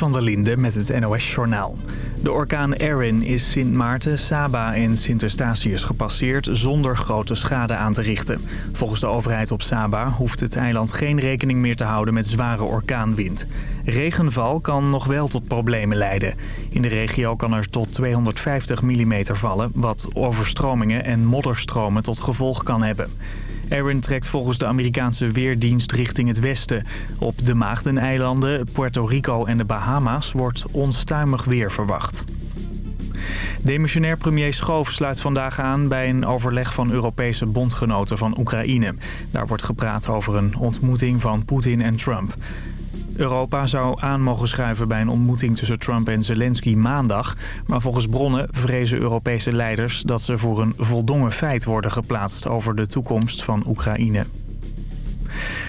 Van der Linde met het NOS-journaal. De orkaan Erin is Sint Maarten, Saba en Sint Eustatius gepasseerd zonder grote schade aan te richten. Volgens de overheid op Saba hoeft het eiland geen rekening meer te houden met zware orkaanwind. Regenval kan nog wel tot problemen leiden. In de regio kan er tot 250 mm vallen, wat overstromingen en modderstromen tot gevolg kan hebben. Erin trekt volgens de Amerikaanse Weerdienst richting het westen. Op de Maagdeneilanden, Puerto Rico en de Bahama's wordt onstuimig weer verwacht. Demissionair premier Schoof sluit vandaag aan bij een overleg van Europese bondgenoten van Oekraïne. Daar wordt gepraat over een ontmoeting van Poetin en Trump. Europa zou aan mogen schuiven bij een ontmoeting tussen Trump en Zelensky maandag. Maar volgens bronnen vrezen Europese leiders dat ze voor een voldongen feit worden geplaatst over de toekomst van Oekraïne.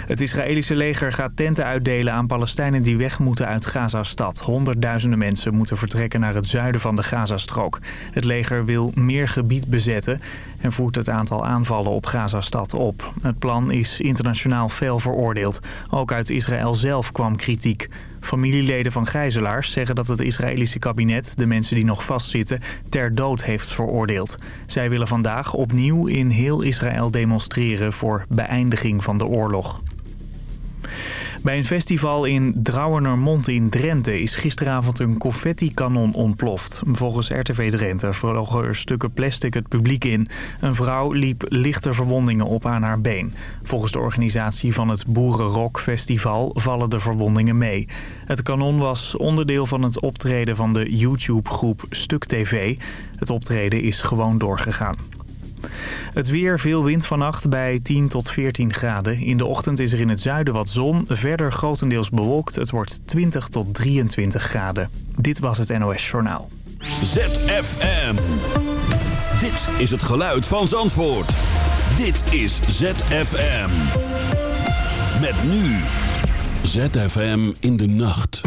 Het Israëlische leger gaat tenten uitdelen aan Palestijnen die weg moeten uit Gazastad. Honderdduizenden mensen moeten vertrekken naar het zuiden van de Gazastrook. Het leger wil meer gebied bezetten en voert het aantal aanvallen op Gazastad op. Het plan is internationaal fel veroordeeld. Ook uit Israël zelf kwam kritiek. Familieleden van gijzelaars zeggen dat het Israëlische kabinet de mensen die nog vastzitten ter dood heeft veroordeeld. Zij willen vandaag opnieuw in heel Israël demonstreren voor beëindiging van de oorlog. Bij een festival in Drouwenermond in Drenthe is gisteravond een confetti-kanon ontploft. Volgens RTV Drenthe vlogen er stukken plastic het publiek in. Een vrouw liep lichte verwondingen op aan haar been. Volgens de organisatie van het Boerenrock Festival vallen de verwondingen mee. Het kanon was onderdeel van het optreden van de YouTube-groep Stuk TV. Het optreden is gewoon doorgegaan. Het weer, veel wind vannacht bij 10 tot 14 graden. In de ochtend is er in het zuiden wat zon. Verder grotendeels bewolkt. Het wordt 20 tot 23 graden. Dit was het NOS Journaal. ZFM. Dit is het geluid van Zandvoort. Dit is ZFM. Met nu. ZFM in de nacht.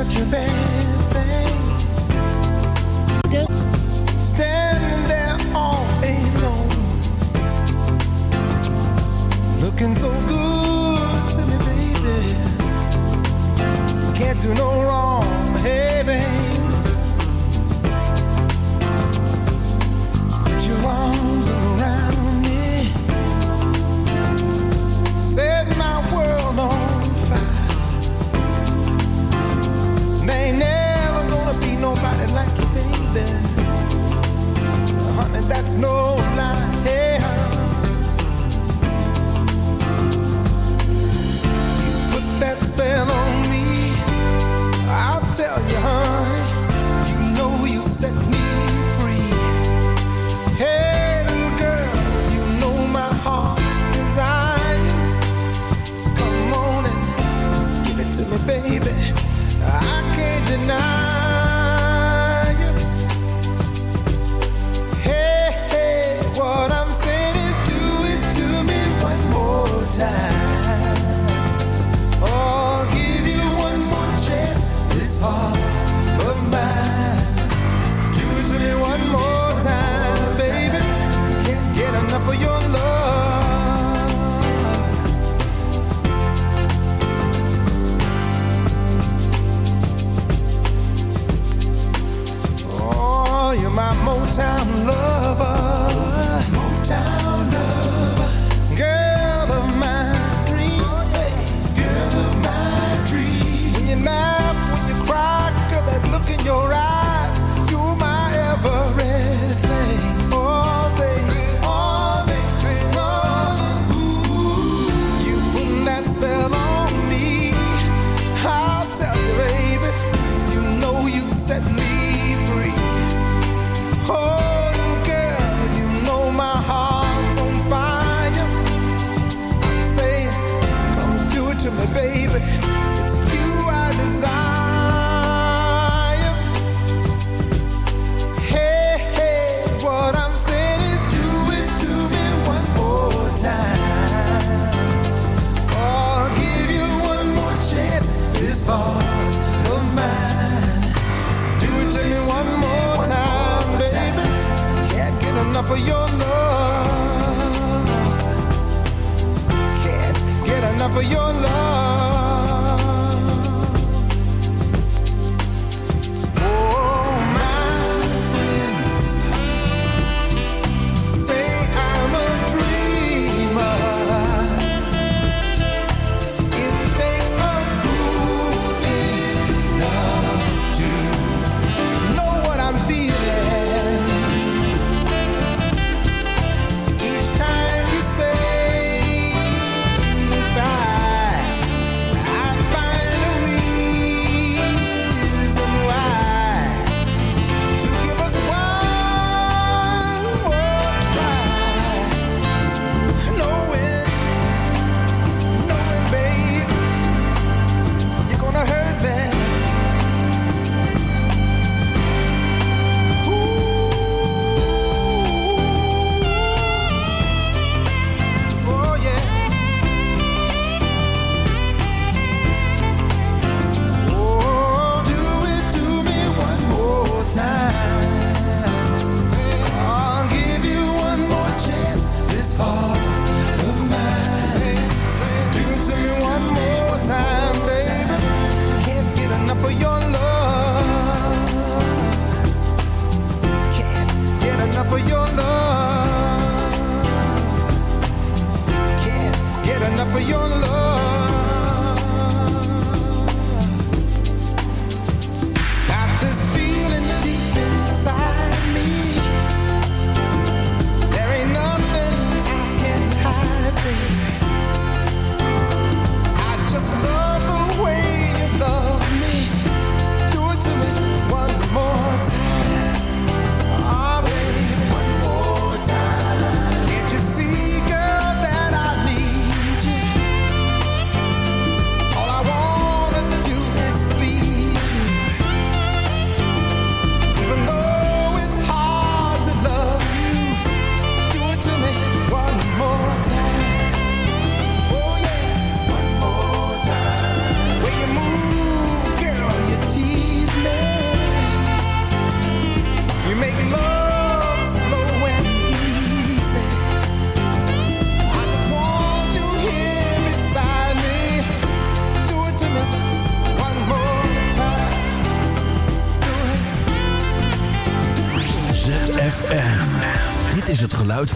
Touch your bad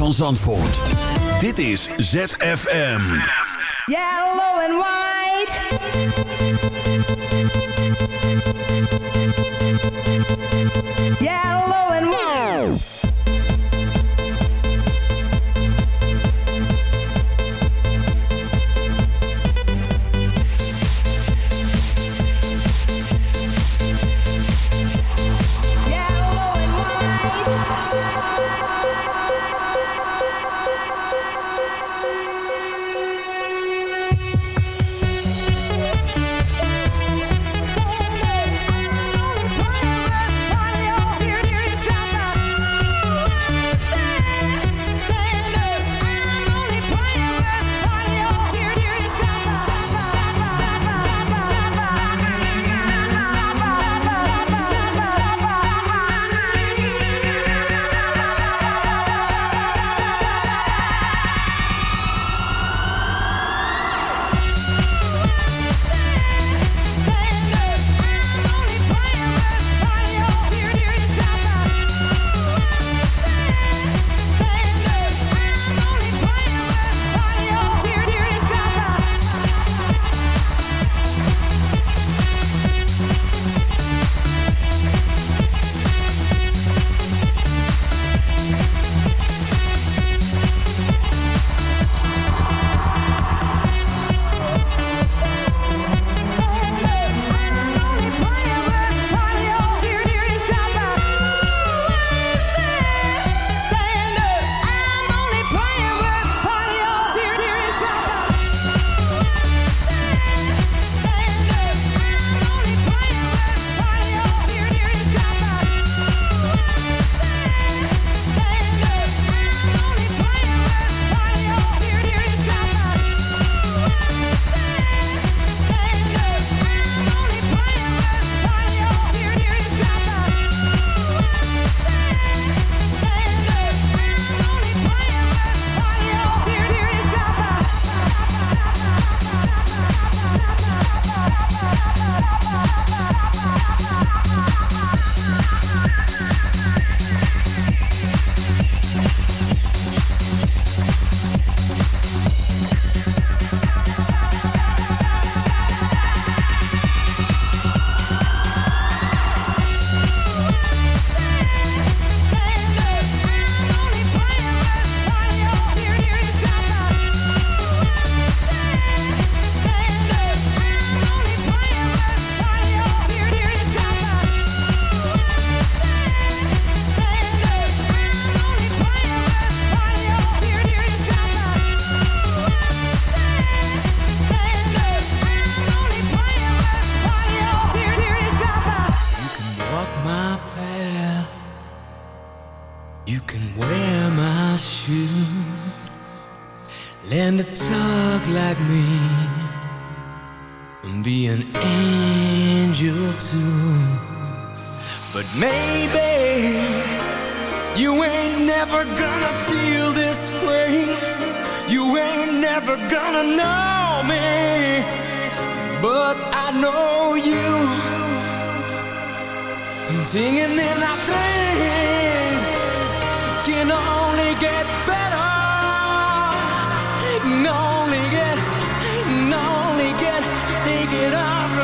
van Zandvoort. Dit is ZFM. Yellow and white. Yellow.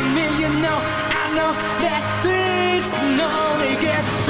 from me, you know I know that things can only get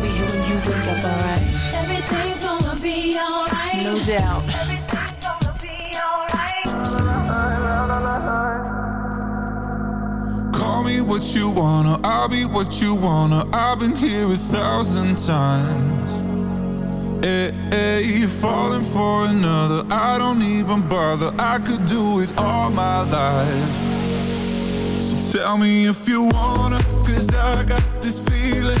I'll be here when you wake up, alright? Everything's gonna be alright. No doubt. Everything's gonna be alright. Call me what you wanna, I'll be what you wanna. I've been here a thousand times. Eh, eh, hey, hey, falling for another, I don't even bother. I could do it all my life. So tell me if you wanna, cause I got this feeling.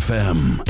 FM.